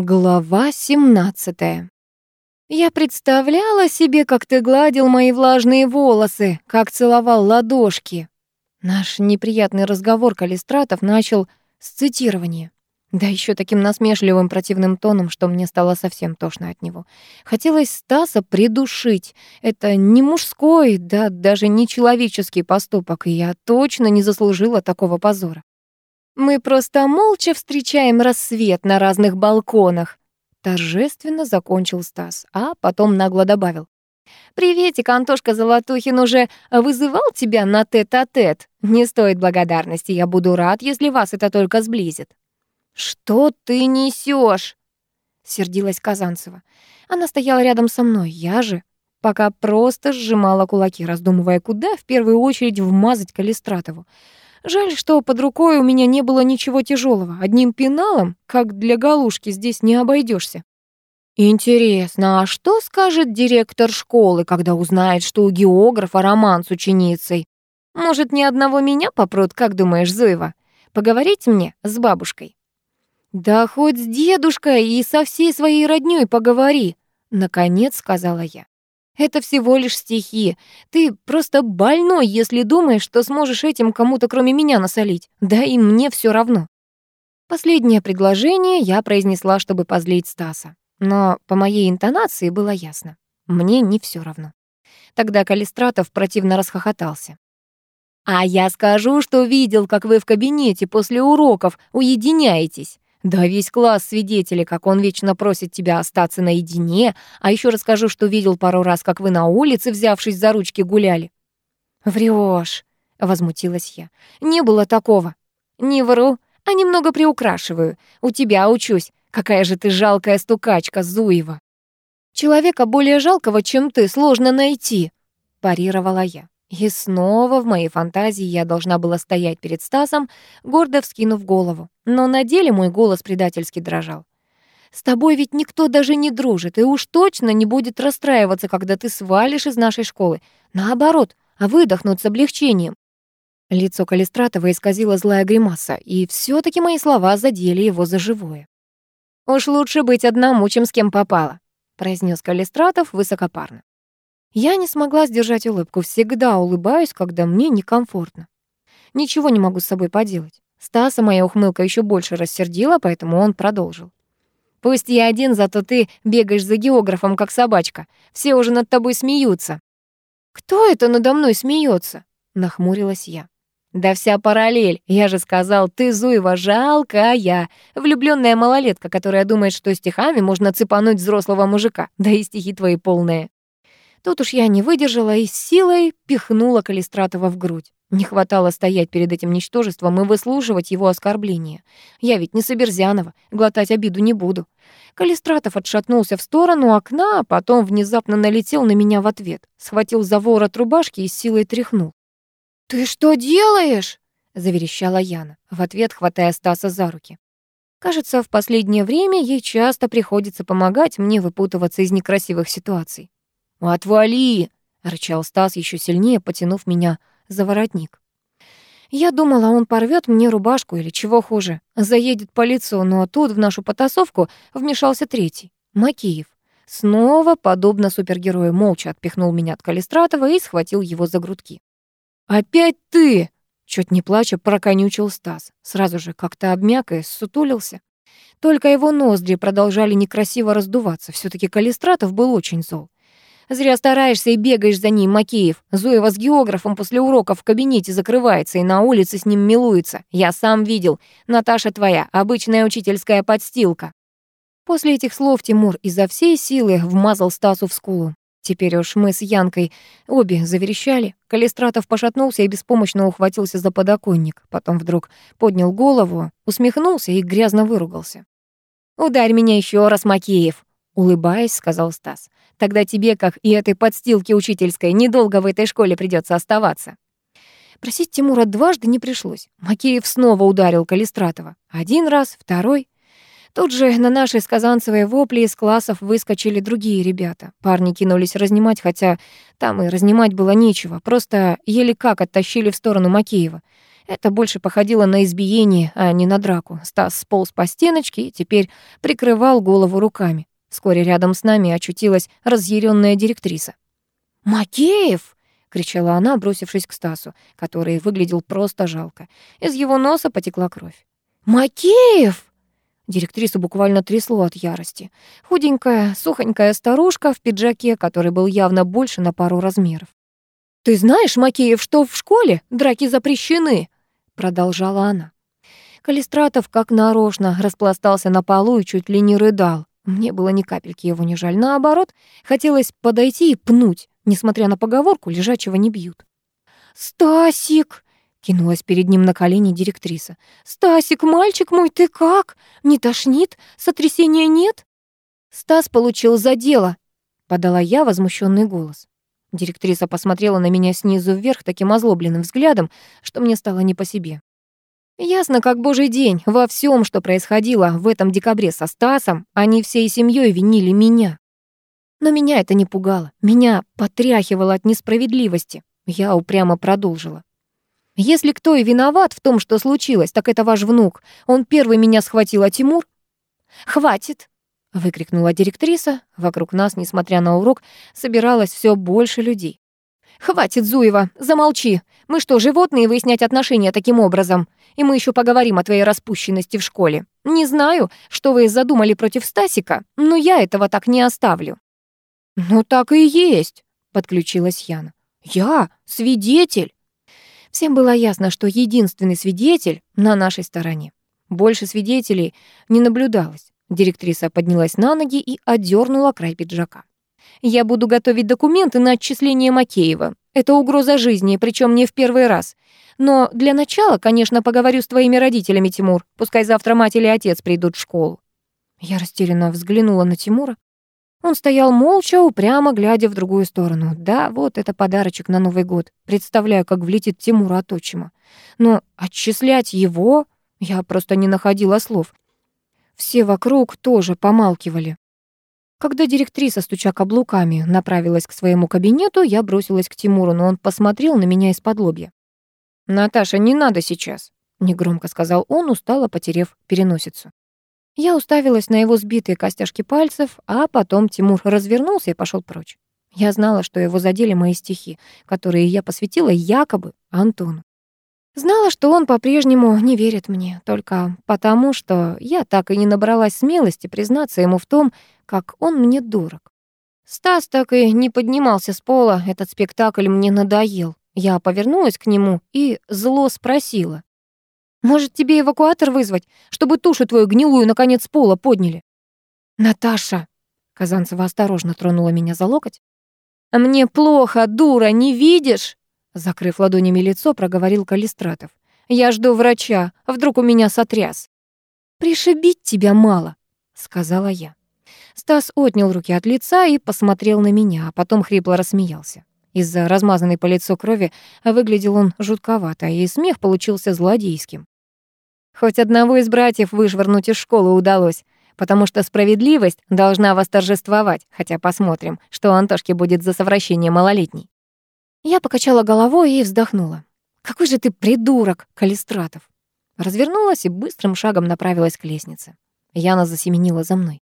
Глава 17. Я представляла себе, как ты гладил мои влажные волосы, как целовал ладошки. Наш неприятный разговор Калистратов начал с цитирования. Да еще таким насмешливым противным тоном, что мне стало совсем тошно от него. Хотелось Стаса придушить. Это не мужской, да даже не человеческий поступок, и я точно не заслужила такого позора. Мы просто молча встречаем рассвет на разных балконах. Торжественно закончил Стас, а потом нагло добавил. «Приветик, Антошка Золотухин уже вызывал тебя на тет-а-тет? -тет? Не стоит благодарности, я буду рад, если вас это только сблизит». «Что ты несешь? сердилась Казанцева. Она стояла рядом со мной, я же пока просто сжимала кулаки, раздумывая, куда в первую очередь вмазать Калистратову. Жаль, что под рукой у меня не было ничего тяжелого. Одним пеналом, как для галушки, здесь не обойдешься. Интересно, а что скажет директор школы, когда узнает, что у географа роман с ученицей? Может, ни одного меня попрут, как думаешь, Зуева? Поговорить мне с бабушкой? Да хоть с дедушкой и со всей своей роднёй поговори, наконец сказала я. Это всего лишь стихи. Ты просто больной, если думаешь, что сможешь этим кому-то кроме меня насолить. Да и мне все равно. Последнее предложение я произнесла, чтобы позлить Стаса. Но по моей интонации было ясно. Мне не все равно. Тогда Калистратов противно расхохотался. «А я скажу, что видел, как вы в кабинете после уроков уединяетесь. Да весь класс свидетели, как он вечно просит тебя остаться наедине, а еще расскажу, что видел пару раз, как вы на улице, взявшись за ручки, гуляли. Врешь, возмутилась я. Не было такого. Не вру, а немного приукрашиваю. У тебя учусь. Какая же ты жалкая стукачка, Зуева. Человека более жалкого, чем ты, сложно найти, парировала я. И снова в моей фантазии я должна была стоять перед Стасом, гордо вскинув голову. Но на деле мой голос предательски дрожал. «С тобой ведь никто даже не дружит, и уж точно не будет расстраиваться, когда ты свалишь из нашей школы. Наоборот, а выдохнут с облегчением». Лицо Калистратова исказило злая гримаса, и все таки мои слова задели его за живое. «Уж лучше быть одному, чем с кем попало», — произнес Калистратов высокопарно. Я не смогла сдержать улыбку. Всегда улыбаюсь, когда мне некомфортно. Ничего не могу с собой поделать. Стаса моя ухмылка еще больше рассердила, поэтому он продолжил. «Пусть я один, зато ты бегаешь за географом, как собачка. Все уже над тобой смеются». «Кто это надо мной смеется? нахмурилась я. «Да вся параллель. Я же сказал, ты, Зуева, жалкая, влюбленная малолетка, которая думает, что стихами можно цепануть взрослого мужика. Да и стихи твои полные». Тут уж я не выдержала и с силой пихнула Калистратова в грудь. Не хватало стоять перед этим ничтожеством и выслушивать его оскорбления. Я ведь не Соберзянова, глотать обиду не буду. Калистратов отшатнулся в сторону окна, а потом внезапно налетел на меня в ответ, схватил за ворот рубашки и силой тряхнул. «Ты что делаешь?» — заверещала Яна, в ответ хватая Стаса за руки. Кажется, в последнее время ей часто приходится помогать мне выпутываться из некрасивых ситуаций. «Отвали!» — рычал Стас, еще сильнее потянув меня за воротник. Я думала, он порвет мне рубашку или, чего хуже, заедет по лицу, но тут в нашу потасовку вмешался третий — Макеев. Снова, подобно супергерою, молча отпихнул меня от Калистратова и схватил его за грудки. «Опять ты!» — чуть не плача проконючил Стас. Сразу же как-то обмяк и сутулился. Только его ноздри продолжали некрасиво раздуваться. все таки Калистратов был очень зол. Зря стараешься и бегаешь за ним, Макеев. Зуева с географом после уроков в кабинете закрывается и на улице с ним милуется. Я сам видел. Наташа твоя, обычная учительская подстилка». После этих слов Тимур изо всей силы вмазал Стасу в скулу. Теперь уж мы с Янкой обе заверещали. Калистратов пошатнулся и беспомощно ухватился за подоконник. Потом вдруг поднял голову, усмехнулся и грязно выругался. «Ударь меня еще раз, Макеев!» Улыбаясь, сказал Стас. Тогда тебе, как и этой подстилке учительской, недолго в этой школе придется оставаться. Просить Тимура дважды не пришлось. Макеев снова ударил Калистратова. Один раз, второй. Тут же на нашей сказанцевой вопли из классов выскочили другие ребята. Парни кинулись разнимать, хотя там и разнимать было нечего. Просто еле как оттащили в сторону Макеева. Это больше походило на избиение, а не на драку. Стас сполз по стеночке и теперь прикрывал голову руками. Вскоре рядом с нами очутилась разъяренная директриса. «Макеев!» — кричала она, бросившись к Стасу, который выглядел просто жалко. Из его носа потекла кровь. «Макеев!» Директрису буквально трясло от ярости. Худенькая, сухонькая старушка в пиджаке, который был явно больше на пару размеров. «Ты знаешь, Макеев, что в школе драки запрещены?» Продолжала она. Калистратов, как нарочно, распластался на полу и чуть ли не рыдал. Мне было ни капельки его не жаль. Наоборот, хотелось подойти и пнуть. Несмотря на поговорку, лежачего не бьют. «Стасик!» — кинулась перед ним на колени директриса. «Стасик, мальчик мой, ты как? Не тошнит? Сотрясения нет?» «Стас получил за дело», — подала я возмущенный голос. Директриса посмотрела на меня снизу вверх таким озлобленным взглядом, что мне стало не по себе. Ясно, как божий день, во всем, что происходило в этом декабре со Стасом, они всей семьей винили меня. Но меня это не пугало. Меня потряхивало от несправедливости. Я упрямо продолжила. Если кто и виноват в том, что случилось, так это ваш внук. Он первый меня схватил, а Тимур... «Хватит!» — выкрикнула директриса. Вокруг нас, несмотря на урок, собиралось все больше людей. «Хватит, Зуева, замолчи. Мы что, животные выяснять отношения таким образом? И мы еще поговорим о твоей распущенности в школе. Не знаю, что вы задумали против Стасика, но я этого так не оставлю». «Ну так и есть», — подключилась Яна. «Я свидетель». Всем было ясно, что единственный свидетель на нашей стороне. Больше свидетелей не наблюдалось. Директриса поднялась на ноги и одернула край пиджака. «Я буду готовить документы на отчисление Макеева. Это угроза жизни, причем не в первый раз. Но для начала, конечно, поговорю с твоими родителями, Тимур. Пускай завтра мать или отец придут в школу». Я растерянно взглянула на Тимура. Он стоял молча, упрямо глядя в другую сторону. Да, вот это подарочек на Новый год. Представляю, как влетит Тимур от отчима. Но отчислять его я просто не находила слов. Все вокруг тоже помалкивали. Когда директриса, стуча каблуками, направилась к своему кабинету, я бросилась к Тимуру, но он посмотрел на меня из-под лобья. «Наташа, не надо сейчас», — негромко сказал он, устало потерев переносицу. Я уставилась на его сбитые костяшки пальцев, а потом Тимур развернулся и пошел прочь. Я знала, что его задели мои стихи, которые я посвятила якобы Антону. Знала, что он по-прежнему не верит мне, только потому, что я так и не набралась смелости признаться ему в том, как он мне дорог. Стас так и не поднимался с пола, этот спектакль мне надоел. Я повернулась к нему и зло спросила. Может, тебе эвакуатор вызвать, чтобы тушу твою гнилую наконец с пола подняли?» «Наташа!» — Казанцева осторожно тронула меня за локоть. «Мне плохо, дура, не видишь?» Закрыв ладонями лицо, проговорил Калистратов. «Я жду врача, вдруг у меня сотряс». «Пришибить тебя мало», — сказала я. Стас отнял руки от лица и посмотрел на меня, а потом хрипло рассмеялся. Из-за размазанной по лицу крови выглядел он жутковато, и смех получился злодейским. Хоть одного из братьев вышвырнуть из школы удалось, потому что справедливость должна восторжествовать, хотя посмотрим, что у Антошки будет за совращение малолетней. Я покачала головой и вздохнула. «Какой же ты придурок, Калистратов!» Развернулась и быстрым шагом направилась к лестнице. Яна засеменила за мной.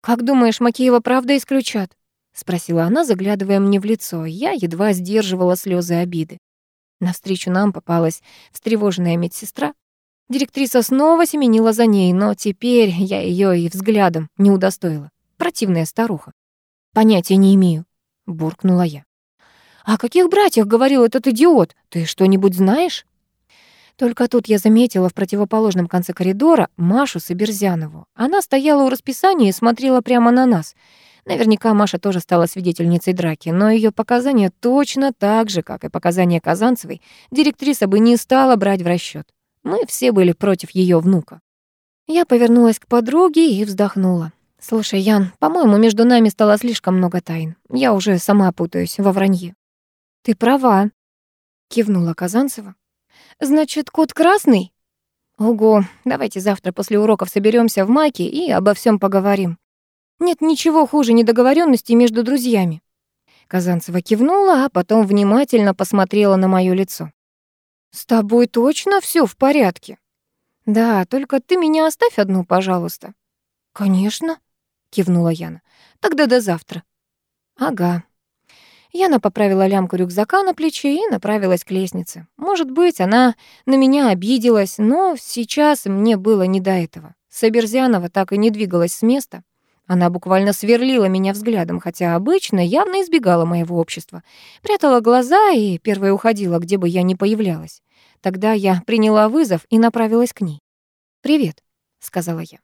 «Как думаешь, Макеева правда исключат?» — спросила она, заглядывая мне в лицо. Я едва сдерживала слезы обиды. Навстречу нам попалась встревоженная медсестра. Директриса снова семенила за ней, но теперь я ее и взглядом не удостоила. Противная старуха. «Понятия не имею», — буркнула я. «О каких братьях говорил этот идиот? Ты что-нибудь знаешь?» Только тут я заметила в противоположном конце коридора Машу Соберзянову. Она стояла у расписания и смотрела прямо на нас — Наверняка Маша тоже стала свидетельницей драки, но ее показания точно так же, как и показания Казанцевой, директриса бы не стала брать в расчет. Мы все были против ее внука. Я повернулась к подруге и вздохнула. «Слушай, Ян, по-моему, между нами стало слишком много тайн. Я уже сама путаюсь во вранье». «Ты права», — кивнула Казанцева. «Значит, кот красный?» «Ого, давайте завтра после уроков соберемся в Маке и обо всем поговорим. Нет ничего хуже недоговоренности между друзьями. Казанцева кивнула, а потом внимательно посмотрела на моё лицо. «С тобой точно все в порядке?» «Да, только ты меня оставь одну, пожалуйста». «Конечно», — кивнула Яна. «Тогда до завтра». «Ага». Яна поправила лямку рюкзака на плече и направилась к лестнице. Может быть, она на меня обиделась, но сейчас мне было не до этого. Соберзянова так и не двигалась с места. Она буквально сверлила меня взглядом, хотя обычно явно избегала моего общества. Прятала глаза и первая уходила, где бы я ни появлялась. Тогда я приняла вызов и направилась к ней. «Привет», — сказала я.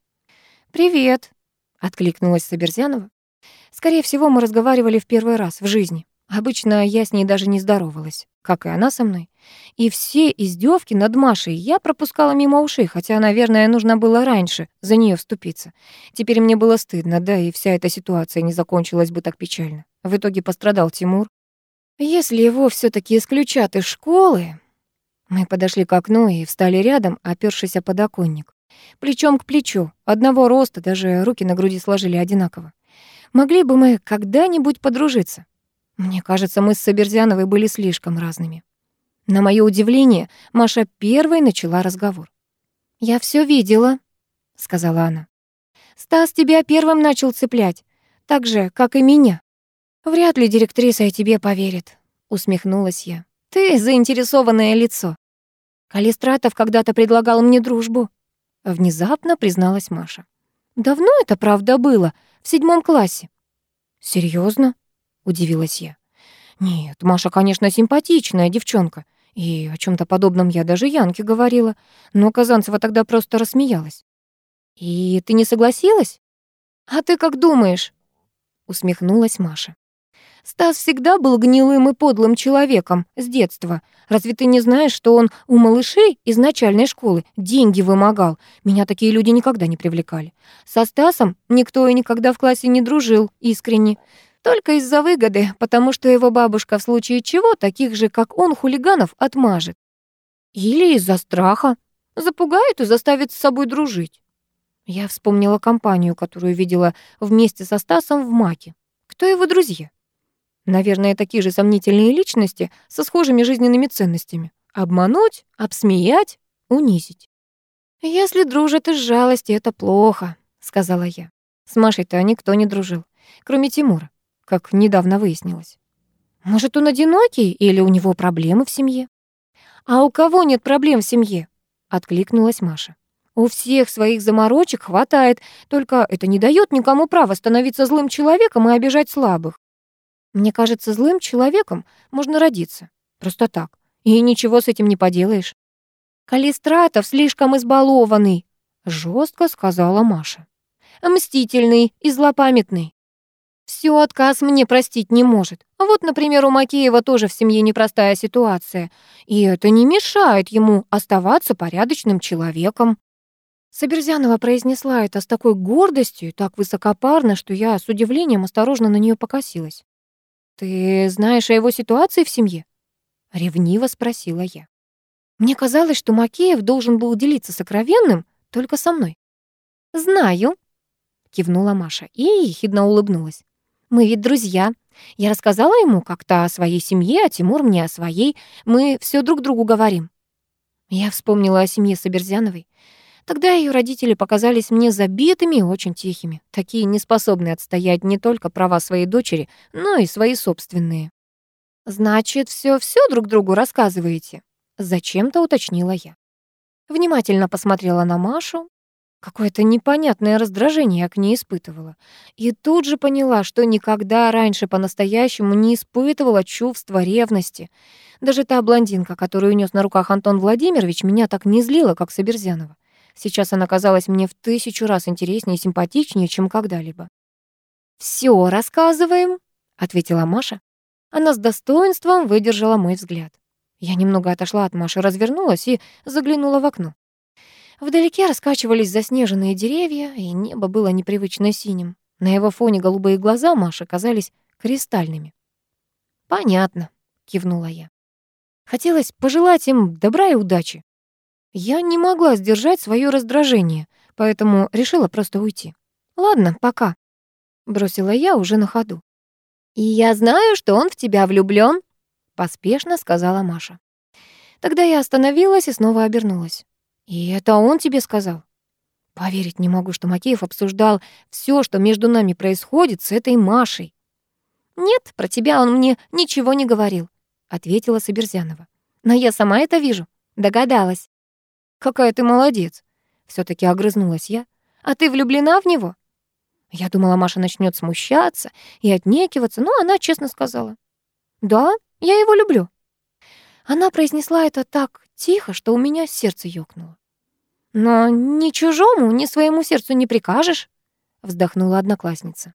«Привет», — откликнулась Соберзянова. Скорее всего, мы разговаривали в первый раз в жизни. Обычно я с ней даже не здоровалась, как и она со мной. И все издевки над Машей я пропускала мимо ушей, хотя, наверное, нужно было раньше за нее вступиться. Теперь мне было стыдно, да, и вся эта ситуация не закончилась бы так печально. В итоге пострадал Тимур. Если его все таки исключат из школы... Мы подошли к окну и встали рядом, опёршись о подоконник. Плечом к плечу, одного роста, даже руки на груди сложили одинаково. Могли бы мы когда-нибудь подружиться? Мне кажется, мы с Соберзяновой были слишком разными. На моё удивление, Маша первой начала разговор. «Я всё видела», — сказала она. «Стас тебя первым начал цеплять, так же, как и меня». «Вряд ли директриса и тебе поверит», — усмехнулась я. «Ты заинтересованное лицо». «Калистратов когда-то предлагал мне дружбу», — внезапно призналась Маша. «Давно это, правда, было, в седьмом классе». «Серьёзно?» Удивилась я. Нет, Маша, конечно, симпатичная девчонка. И о чем то подобном я даже Янке говорила. Но Казанцева тогда просто рассмеялась. «И ты не согласилась?» «А ты как думаешь?» Усмехнулась Маша. «Стас всегда был гнилым и подлым человеком с детства. Разве ты не знаешь, что он у малышей из начальной школы деньги вымогал? Меня такие люди никогда не привлекали. Со Стасом никто и никогда в классе не дружил искренне. Только из-за выгоды, потому что его бабушка в случае чего таких же, как он, хулиганов отмажет. Или из-за страха. Запугает и заставит с собой дружить. Я вспомнила компанию, которую видела вместе со Стасом в Маке. Кто его друзья? Наверное, такие же сомнительные личности со схожими жизненными ценностями. Обмануть, обсмеять, унизить. «Если дружат из жалости, это плохо», — сказала я. С Машей-то никто не дружил, кроме Тимура как недавно выяснилось. Может, он одинокий или у него проблемы в семье? А у кого нет проблем в семье? Откликнулась Маша. У всех своих заморочек хватает, только это не дает никому права становиться злым человеком и обижать слабых. Мне кажется, злым человеком можно родиться. Просто так. И ничего с этим не поделаешь. Калистратов слишком избалованный, жестко сказала Маша. Мстительный и злопамятный. Всё отказ мне простить не может. Вот, например, у Макеева тоже в семье непростая ситуация, и это не мешает ему оставаться порядочным человеком. Соберзянова произнесла это с такой гордостью, так высокопарно, что я с удивлением осторожно на неё покосилась. «Ты знаешь о его ситуации в семье?» — ревниво спросила я. Мне казалось, что Макеев должен был делиться сокровенным только со мной. «Знаю», — кивнула Маша и ехидно улыбнулась. Мы ведь друзья. Я рассказала ему как-то о своей семье, а Тимур мне о своей. Мы все друг другу говорим. Я вспомнила о семье Соберзяновой. Тогда ее родители показались мне забитыми и очень тихими, такие неспособные отстоять не только права своей дочери, но и свои собственные. «Значит, все все друг другу рассказываете?» Зачем-то уточнила я. Внимательно посмотрела на Машу, Какое-то непонятное раздражение я к ней испытывала. И тут же поняла, что никогда раньше по-настоящему не испытывала чувства ревности. Даже та блондинка, которую нес на руках Антон Владимирович, меня так не злила, как Соберзянова. Сейчас она казалась мне в тысячу раз интереснее и симпатичнее, чем когда-либо. «Всё рассказываем», — ответила Маша. Она с достоинством выдержала мой взгляд. Я немного отошла от Маши, развернулась и заглянула в окно. Вдалеке раскачивались заснеженные деревья, и небо было непривычно синим. На его фоне голубые глаза Маши казались кристальными. «Понятно», — кивнула я. Хотелось пожелать им добра и удачи. Я не могла сдержать свое раздражение, поэтому решила просто уйти. «Ладно, пока», — бросила я уже на ходу. «И я знаю, что он в тебя влюблён», — поспешно сказала Маша. Тогда я остановилась и снова обернулась. «И это он тебе сказал?» Поверить не могу, что Макеев обсуждал все, что между нами происходит с этой Машей. «Нет, про тебя он мне ничего не говорил», — ответила Соберзянова. «Но я сама это вижу. Догадалась». «Какая ты молодец», — все таки огрызнулась я. «А ты влюблена в него?» Я думала, Маша начнет смущаться и отнекиваться, но она честно сказала. «Да, я его люблю». Она произнесла это так тихо, что у меня сердце ёкнуло. «Но ни чужому, ни своему сердцу не прикажешь», — вздохнула одноклассница.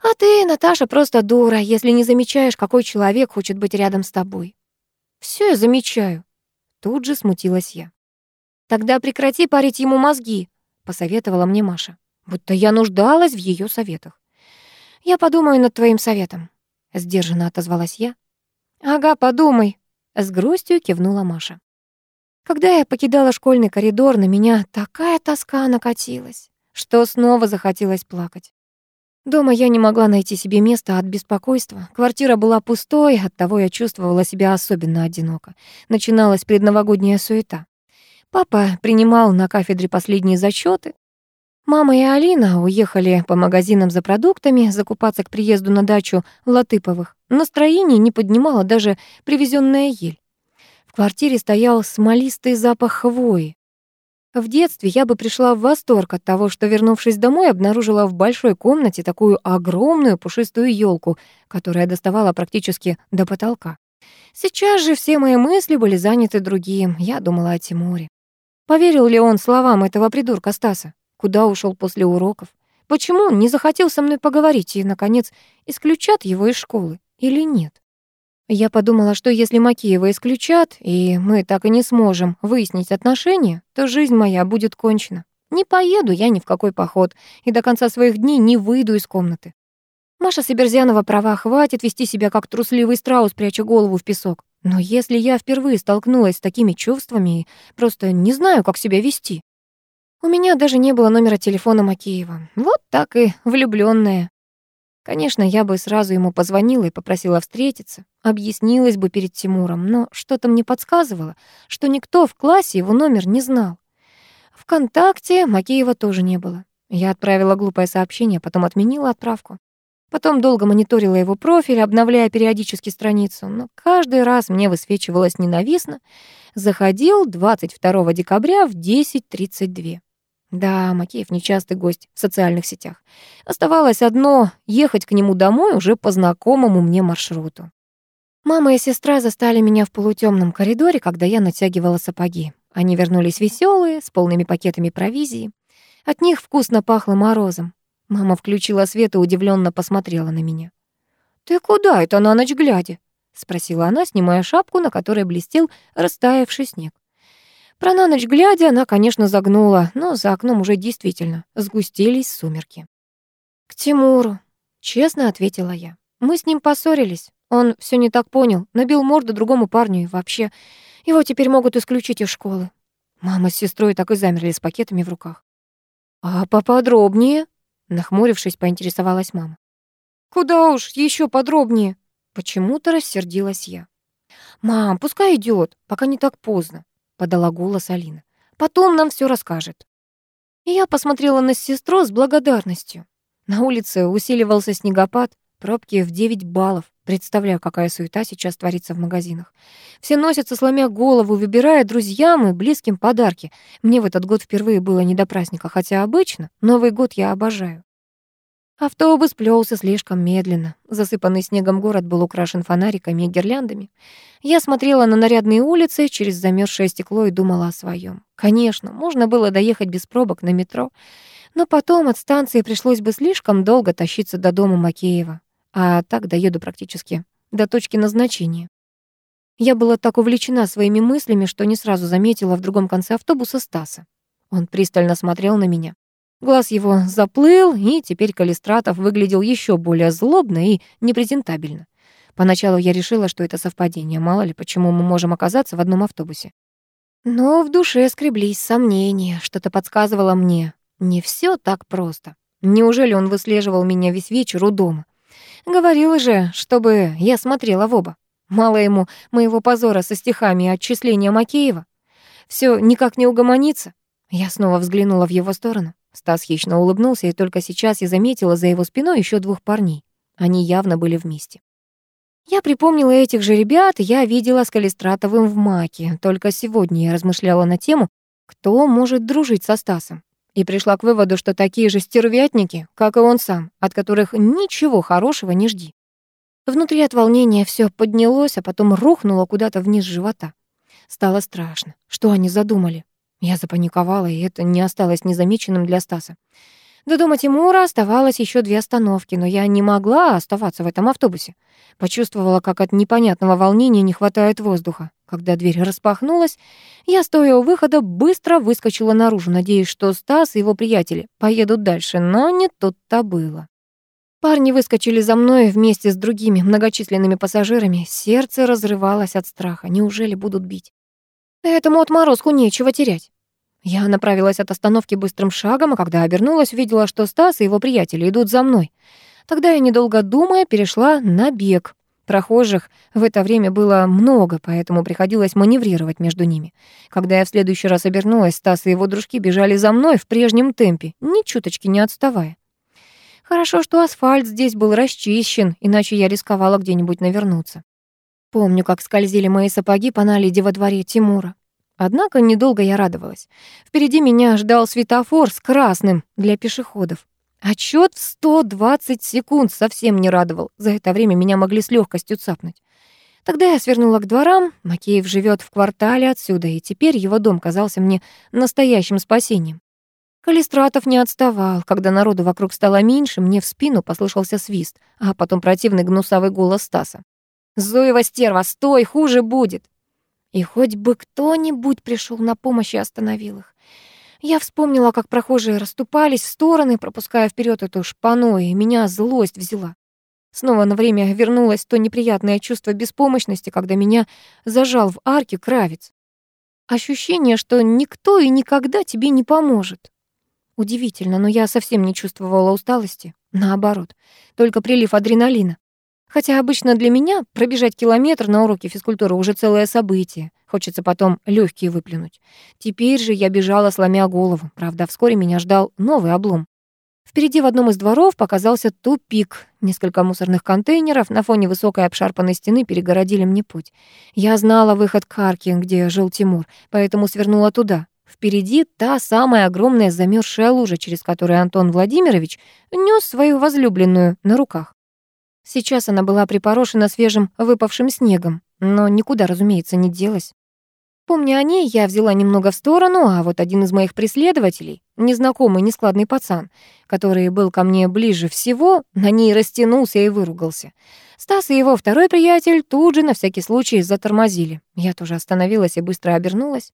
«А ты, Наташа, просто дура, если не замечаешь, какой человек хочет быть рядом с тобой». «Всё я замечаю», — тут же смутилась я. «Тогда прекрати парить ему мозги», — посоветовала мне Маша, будто я нуждалась в её советах. «Я подумаю над твоим советом», — сдержанно отозвалась я. «Ага, подумай», — с грустью кивнула Маша. Когда я покидала школьный коридор, на меня такая тоска накатилась, что снова захотелось плакать. Дома я не могла найти себе места от беспокойства. Квартира была пустой, оттого я чувствовала себя особенно одиноко. Начиналась предновогодняя суета. Папа принимал на кафедре последние зачеты. Мама и Алина уехали по магазинам за продуктами, закупаться к приезду на дачу Латыповых. Настроение не поднимало даже привезенная ель квартире стоял смолистый запах хвои. В детстве я бы пришла в восторг от того, что, вернувшись домой, обнаружила в большой комнате такую огромную пушистую елку, которая доставала практически до потолка. Сейчас же все мои мысли были заняты другим. Я думала о Тимуре. Поверил ли он словам этого придурка Стаса? Куда ушел после уроков? Почему он не захотел со мной поговорить и, наконец, исключат его из школы или нет? Я подумала, что если Макеева исключат, и мы так и не сможем выяснить отношения, то жизнь моя будет кончена. Не поеду я ни в какой поход, и до конца своих дней не выйду из комнаты. Маша Сиберзянова права, хватит вести себя как трусливый страус, пряча голову в песок. Но если я впервые столкнулась с такими чувствами, просто не знаю, как себя вести. У меня даже не было номера телефона Макеева. Вот так и влюбленная. Конечно, я бы сразу ему позвонила и попросила встретиться, объяснилась бы перед Тимуром, но что-то мне подсказывало, что никто в классе его номер не знал. Вконтакте Макеева тоже не было. Я отправила глупое сообщение, потом отменила отправку. Потом долго мониторила его профиль, обновляя периодически страницу, но каждый раз мне высвечивалось ненавистно. Заходил 22 декабря в 10.32. Да, Макеев нечастый гость в социальных сетях. Оставалось одно — ехать к нему домой уже по знакомому мне маршруту. Мама и сестра застали меня в полутемном коридоре, когда я натягивала сапоги. Они вернулись веселые, с полными пакетами провизии. От них вкусно пахло морозом. Мама включила свет и удивленно посмотрела на меня. «Ты куда это на ночь глядя?» — спросила она, снимая шапку, на которой блестел растаявший снег. Про на ночь глядя она, конечно, загнула, но за окном уже действительно сгустились сумерки. «К Тимуру», — честно ответила я. «Мы с ним поссорились. Он все не так понял, набил морду другому парню и вообще. Его теперь могут исключить из школы». Мама с сестрой так и замерли с пакетами в руках. «А поподробнее?» — нахмурившись, поинтересовалась мама. «Куда уж еще подробнее?» Почему-то рассердилась я. «Мам, пускай идет, пока не так поздно. — подала голос Алина. «Потом нам все расскажет». И я посмотрела на сестру с благодарностью. На улице усиливался снегопад, пробки в 9 баллов. Представляю, какая суета сейчас творится в магазинах. Все носятся, сломя голову, выбирая друзьям и близким подарки. Мне в этот год впервые было не до праздника, хотя обычно Новый год я обожаю. Автобус плелся слишком медленно. Засыпанный снегом город был украшен фонариками и гирляндами. Я смотрела на нарядные улицы через замерзшее стекло и думала о своем. Конечно, можно было доехать без пробок на метро, но потом от станции пришлось бы слишком долго тащиться до дома Макеева, а так доеду практически до точки назначения. Я была так увлечена своими мыслями, что не сразу заметила в другом конце автобуса Стаса. Он пристально смотрел на меня. Глаз его заплыл, и теперь Калистратов выглядел еще более злобно и непрезентабельно. Поначалу я решила, что это совпадение, мало ли, почему мы можем оказаться в одном автобусе. Но в душе скреблись сомнения, что-то подсказывало мне. Не все так просто. Неужели он выслеживал меня весь вечер у дома? Говорил же, чтобы я смотрела в оба. Мало ему моего позора со стихами и отчисления Макеева. Все никак не угомонится. Я снова взглянула в его сторону. Стас хищно улыбнулся, и только сейчас я заметила за его спиной еще двух парней. Они явно были вместе. Я припомнила этих же ребят, я видела с Калистратовым в маке. Только сегодня я размышляла на тему, кто может дружить со Стасом. И пришла к выводу, что такие же стервятники, как и он сам, от которых ничего хорошего не жди. Внутри от волнения все поднялось, а потом рухнуло куда-то вниз живота. Стало страшно. Что они задумали? Я запаниковала, и это не осталось незамеченным для Стаса. До дома Тимура оставалось еще две остановки, но я не могла оставаться в этом автобусе. Почувствовала, как от непонятного волнения не хватает воздуха. Когда дверь распахнулась, я, стоя у выхода, быстро выскочила наружу, надеясь, что Стас и его приятели поедут дальше, но не тут-то было. Парни выскочили за мной вместе с другими многочисленными пассажирами. Сердце разрывалось от страха. Неужели будут бить? Этому отморозку нечего терять. Я направилась от остановки быстрым шагом, а когда обернулась, увидела, что Стас и его приятели идут за мной. Тогда я, недолго думая, перешла на бег. Прохожих в это время было много, поэтому приходилось маневрировать между ними. Когда я в следующий раз обернулась, Стас и его дружки бежали за мной в прежнем темпе, ни чуточки не отставая. Хорошо, что асфальт здесь был расчищен, иначе я рисковала где-нибудь навернуться. Помню, как скользили мои сапоги по наледи во дворе Тимура. Однако недолго я радовалась. Впереди меня ждал светофор с красным для пешеходов. Отчет в 120 секунд совсем не радовал. За это время меня могли с легкостью цапнуть. Тогда я свернула к дворам. Макеев живет в квартале отсюда, и теперь его дом казался мне настоящим спасением. Калистратов не отставал. Когда народу вокруг стало меньше, мне в спину послышался свист, а потом противный гнусавый голос Стаса. «Зуева стерва, стой, хуже будет!» И хоть бы кто-нибудь пришел на помощь и остановил их. Я вспомнила, как прохожие расступались в стороны, пропуская вперед эту шпану, и меня злость взяла. Снова на время вернулось то неприятное чувство беспомощности, когда меня зажал в арке кравец. Ощущение, что никто и никогда тебе не поможет. Удивительно, но я совсем не чувствовала усталости. Наоборот, только прилив адреналина. Хотя обычно для меня пробежать километр на уроке физкультуры уже целое событие. Хочется потом легкие выплюнуть. Теперь же я бежала, сломя голову. Правда, вскоре меня ждал новый облом. Впереди в одном из дворов показался тупик. Несколько мусорных контейнеров на фоне высокой обшарпанной стены перегородили мне путь. Я знала выход к арке, где жил Тимур, поэтому свернула туда. Впереди та самая огромная замерзшая лужа, через которую Антон Владимирович нес свою возлюбленную на руках. Сейчас она была припорошена свежим выпавшим снегом, но никуда, разумеется, не делась. Помня о ней, я взяла немного в сторону, а вот один из моих преследователей, незнакомый нескладный пацан, который был ко мне ближе всего, на ней растянулся и выругался. Стас и его второй приятель тут же на всякий случай затормозили. Я тоже остановилась и быстро обернулась.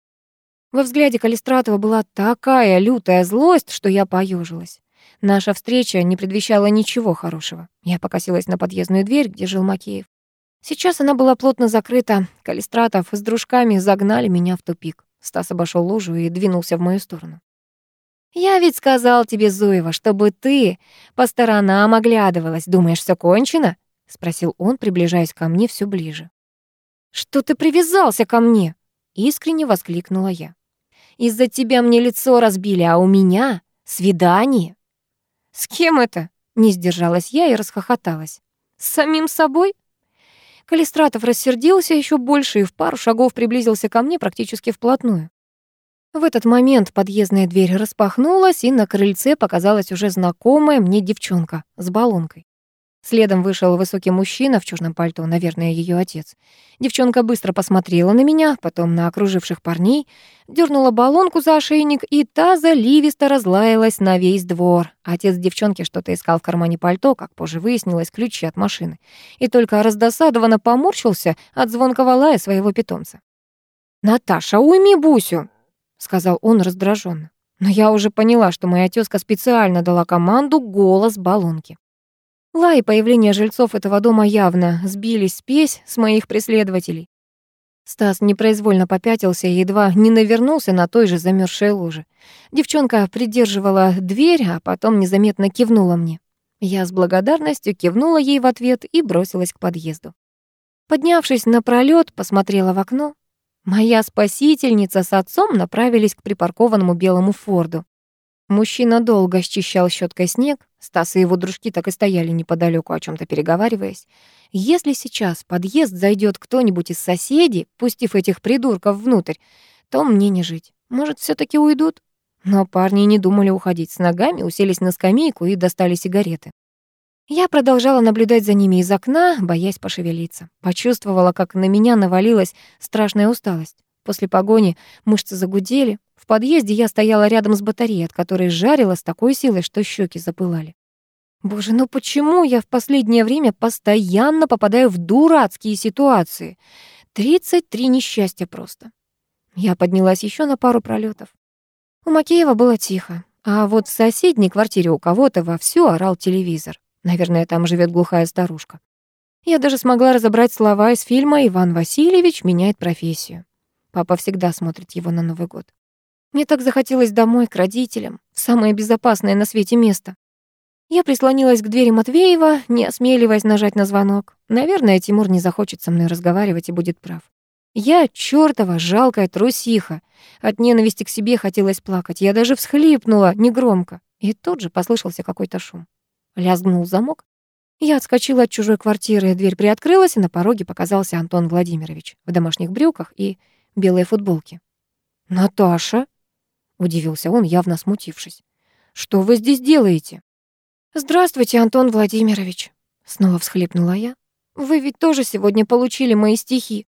Во взгляде Калистратова была такая лютая злость, что я поежилась. Наша встреча не предвещала ничего хорошего. Я покосилась на подъездную дверь, где жил Макеев. Сейчас она была плотно закрыта. Калистратов с дружками загнали меня в тупик. Стас обошел лужу и двинулся в мою сторону. «Я ведь сказал тебе, Зуева, чтобы ты по сторонам оглядывалась. Думаешь, все кончено?» — спросил он, приближаясь ко мне все ближе. «Что ты привязался ко мне?» — искренне воскликнула я. «Из-за тебя мне лицо разбили, а у меня свидание». «С кем это?» — не сдержалась я и расхохоталась. «С самим собой?» Калистратов рассердился еще больше и в пару шагов приблизился ко мне практически вплотную. В этот момент подъездная дверь распахнулась, и на крыльце показалась уже знакомая мне девчонка с баллонкой. Следом вышел высокий мужчина в черном пальто, наверное, ее отец. Девчонка быстро посмотрела на меня, потом на окруживших парней, дернула баллонку за ошейник, и та заливисто разлаялась на весь двор. Отец девчонки что-то искал в кармане пальто, как позже выяснилось, ключи от машины. И только раздосадованно поморщился от звонкого лая своего питомца. «Наташа, уйми Бусю!» — сказал он раздраженно. Но я уже поняла, что моя тёзка специально дала команду голос баллонки. Лай и появление жильцов этого дома явно сбились спесь с моих преследователей. Стас непроизвольно попятился и едва не навернулся на той же замерзшей луже. Девчонка придерживала дверь, а потом незаметно кивнула мне. Я с благодарностью кивнула ей в ответ и бросилась к подъезду. Поднявшись на пролет, посмотрела в окно. Моя спасительница с отцом направились к припаркованному белому Форду. Мужчина долго счищал щеткой снег, Стас и его дружки так и стояли неподалеку, о чем то переговариваясь. Если сейчас в подъезд зайдет кто-нибудь из соседей, пустив этих придурков внутрь, то мне не жить. Может, все таки уйдут? Но парни не думали уходить с ногами, уселись на скамейку и достали сигареты. Я продолжала наблюдать за ними из окна, боясь пошевелиться. Почувствовала, как на меня навалилась страшная усталость. После погони мышцы загудели. В подъезде я стояла рядом с батареей, от которой жарила с такой силой, что щеки запылали. Боже, ну почему я в последнее время постоянно попадаю в дурацкие ситуации? 33 несчастья просто. Я поднялась еще на пару пролетов. У Макеева было тихо, а вот в соседней квартире у кого-то вовсю орал телевизор. Наверное, там живет глухая старушка. Я даже смогла разобрать слова из фильма «Иван Васильевич меняет профессию». Папа всегда смотрит его на Новый год. Мне так захотелось домой, к родителям, в самое безопасное на свете место. Я прислонилась к двери Матвеева, не осмеливаясь нажать на звонок. Наверное, Тимур не захочет со мной разговаривать и будет прав. Я чёртова жалкая трусиха. От ненависти к себе хотелось плакать. Я даже всхлипнула негромко. И тут же послышался какой-то шум. Лязгнул замок. Я отскочила от чужой квартиры, дверь приоткрылась, и на пороге показался Антон Владимирович в домашних брюках и белой футболке. «Наташа?» — удивился он, явно смутившись. «Что вы здесь делаете?» «Здравствуйте, Антон Владимирович», — снова всхлипнула я. «Вы ведь тоже сегодня получили мои стихи.